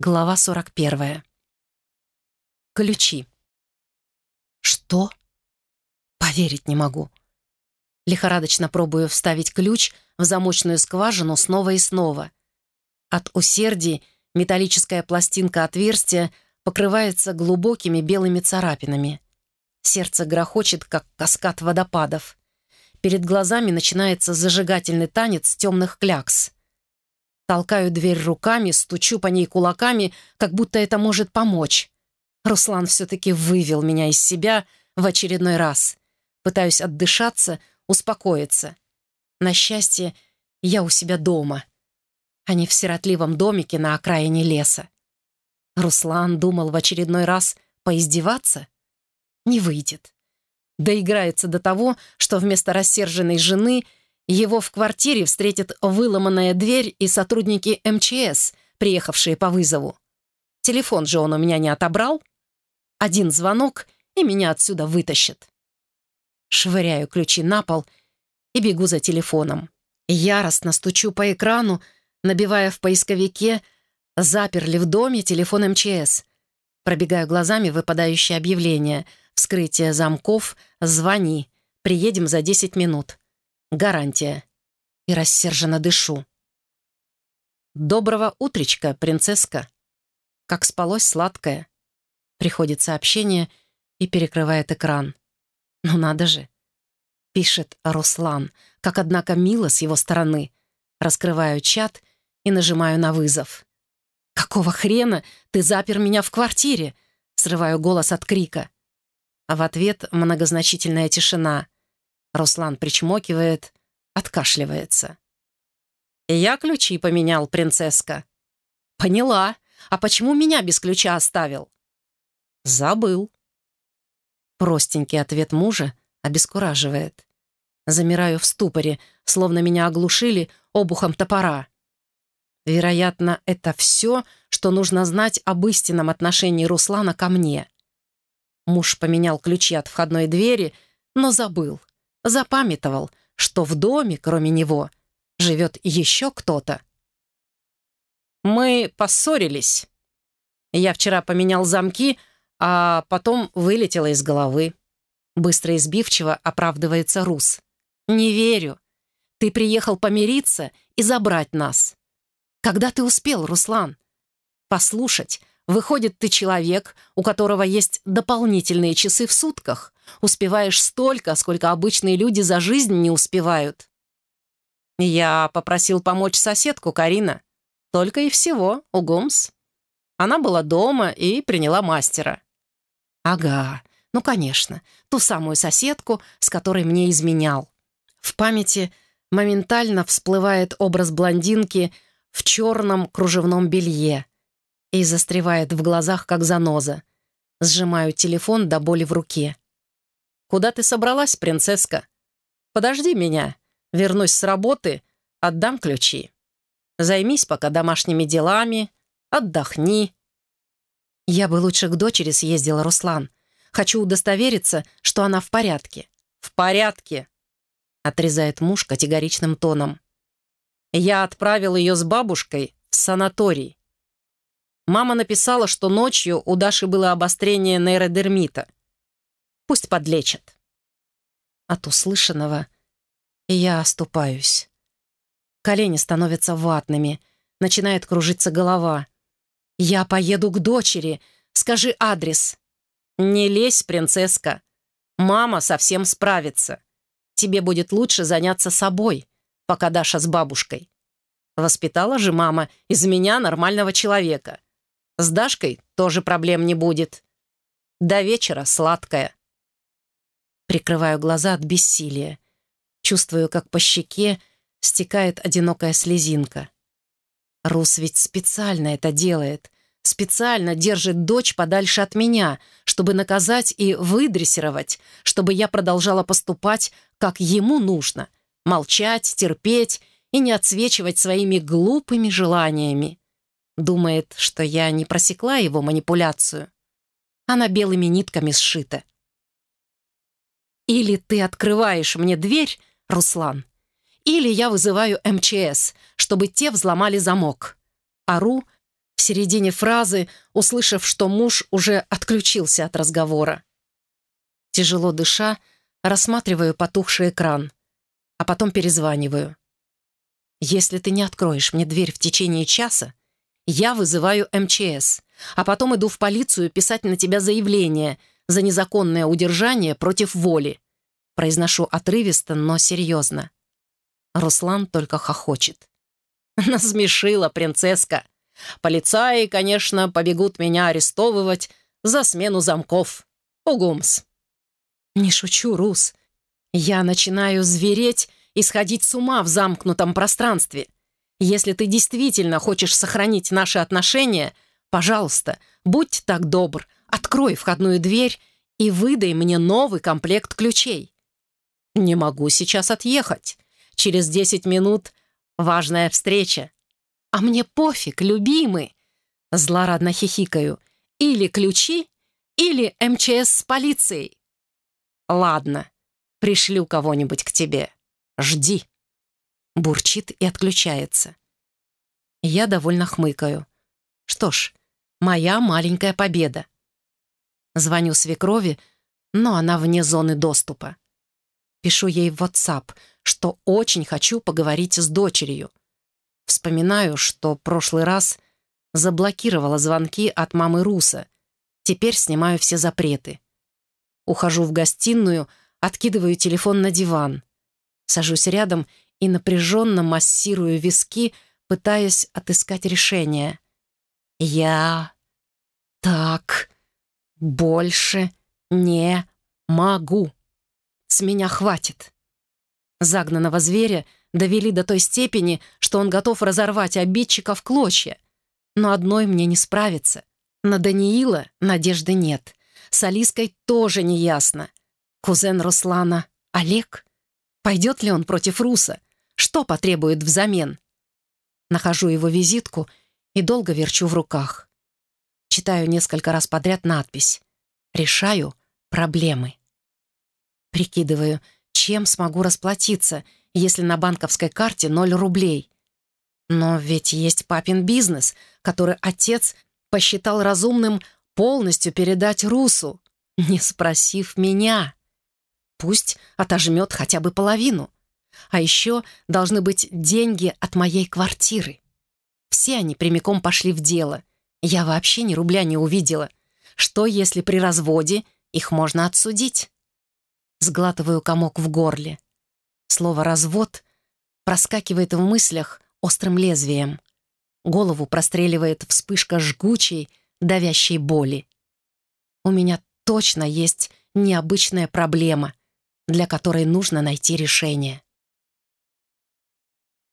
Глава 41. Ключи. Что? Поверить не могу. Лихорадочно пробую вставить ключ в замочную скважину снова и снова. От усердий металлическая пластинка отверстия покрывается глубокими белыми царапинами. Сердце грохочет, как каскад водопадов. Перед глазами начинается зажигательный танец темных клякс. Толкаю дверь руками, стучу по ней кулаками, как будто это может помочь. Руслан все-таки вывел меня из себя в очередной раз. Пытаюсь отдышаться, успокоиться. На счастье, я у себя дома, а не в сиротливом домике на окраине леса. Руслан думал в очередной раз поиздеваться? Не выйдет. Доиграется до того, что вместо рассерженной жены его в квартире встретит выломанная дверь и сотрудники МЧС, приехавшие по вызову. Телефон же он у меня не отобрал. Один звонок, и меня отсюда вытащат. Швыряю ключи на пол и бегу за телефоном. Яростно стучу по экрану, набивая в поисковике «Заперли в доме телефон МЧС». Пробегаю глазами выпадающее объявление «Вскрытие замков, звони, приедем за 10 минут». Гарантия. И рассерженно дышу. «Доброго утречка, принцесска!» Как спалось сладкое. Приходит сообщение и перекрывает экран. Ну надо же. Пишет Руслан, как, однако, мило с его стороны. Раскрываю чат и нажимаю на вызов. «Какого хрена ты запер меня в квартире?» Срываю голос от крика. А в ответ многозначительная тишина. Руслан причмокивает, откашливается. «Я ключи поменял, принцесска». «Поняла. А почему меня без ключа оставил?» «Забыл». Простенький ответ мужа обескураживает. Замираю в ступоре, словно меня оглушили обухом топора. Вероятно, это все, что нужно знать об истинном отношении Руслана ко мне. Муж поменял ключи от входной двери, но забыл, запамятовал, что в доме, кроме него, живет еще кто-то. Мы поссорились. Я вчера поменял замки, а потом вылетела из головы. Быстро и сбивчиво оправдывается Рус. «Не верю. Ты приехал помириться и забрать нас. Когда ты успел, Руслан? Послушать, выходит, ты человек, у которого есть дополнительные часы в сутках. Успеваешь столько, сколько обычные люди за жизнь не успевают». «Я попросил помочь соседку, Карина. Только и всего, у Гомс. Она была дома и приняла мастера. Ага, ну, конечно, ту самую соседку, с которой мне изменял. В памяти моментально всплывает образ блондинки в черном кружевном белье и застревает в глазах, как заноза. Сжимаю телефон до боли в руке. «Куда ты собралась, принцесска? Подожди меня. Вернусь с работы, отдам ключи. Займись пока домашними делами, отдохни. «Я бы лучше к дочери съездила, Руслан. Хочу удостовериться, что она в порядке». «В порядке», — отрезает муж категоричным тоном. «Я отправил ее с бабушкой в санаторий. Мама написала, что ночью у Даши было обострение нейродермита. Пусть подлечат». От услышанного я оступаюсь. Колени становятся ватными, начинает кружиться голова — «Я поеду к дочери. Скажи адрес». «Не лезь, принцесска. Мама совсем справится. Тебе будет лучше заняться собой, пока Даша с бабушкой. Воспитала же мама из меня нормального человека. С Дашкой тоже проблем не будет. До вечера сладкая». Прикрываю глаза от бессилия. Чувствую, как по щеке стекает одинокая слезинка. Рус ведь специально это делает. Специально держит дочь подальше от меня, чтобы наказать и выдрессировать, чтобы я продолжала поступать, как ему нужно. Молчать, терпеть и не отсвечивать своими глупыми желаниями. Думает, что я не просекла его манипуляцию. Она белыми нитками сшита. Или ты открываешь мне дверь, Руслан, или я вызываю МЧС, чтобы те взломали замок. Ору, В середине фразы, услышав, что муж уже отключился от разговора. Тяжело дыша, рассматриваю потухший экран, а потом перезваниваю. Если ты не откроешь мне дверь в течение часа, я вызываю МЧС, а потом иду в полицию писать на тебя заявление за незаконное удержание против воли. Произношу отрывисто, но серьезно. Руслан только хохочет. Насмешила принцесска. Полицаи, конечно, побегут меня арестовывать за смену замков. Угумс. Не шучу, Рус. Я начинаю звереть и сходить с ума в замкнутом пространстве. Если ты действительно хочешь сохранить наши отношения, пожалуйста, будь так добр, открой входную дверь и выдай мне новый комплект ключей. Не могу сейчас отъехать. Через десять минут важная встреча. А мне пофиг, любимый. Злорадно хихикаю. Или ключи, или МЧС с полицией. Ладно, пришлю кого-нибудь к тебе. Жди. Бурчит и отключается. Я довольно хмыкаю. Что ж, моя маленькая победа. Звоню свекрови, но она вне зоны доступа. Пишу ей в WhatsApp, что очень хочу поговорить с дочерью. Вспоминаю, что прошлый раз заблокировала звонки от мамы Руса. Теперь снимаю все запреты. Ухожу в гостиную, откидываю телефон на диван. Сажусь рядом и напряженно массирую виски, пытаясь отыскать решение. «Я так больше не могу. С меня хватит». Загнанного зверя довели до той степени, что он готов разорвать обидчика в клочья. Но одной мне не справиться. На Даниила надежды нет. С Алиской тоже не ясно. Кузен Руслана — Олег? Пойдет ли он против Руса? Что потребует взамен? Нахожу его визитку и долго верчу в руках. Читаю несколько раз подряд надпись. Решаю проблемы. Прикидываю, чем смогу расплатиться, если на банковской карте ноль рублей. Но ведь есть папин бизнес, который отец посчитал разумным полностью передать Русу, не спросив меня. Пусть отожмет хотя бы половину. А еще должны быть деньги от моей квартиры. Все они прямиком пошли в дело. Я вообще ни рубля не увидела. Что, если при разводе их можно отсудить? Сглатываю комок в горле. Слово «развод» проскакивает в мыслях острым лезвием. Голову простреливает вспышка жгучей, давящей боли. У меня точно есть необычная проблема, для которой нужно найти решение.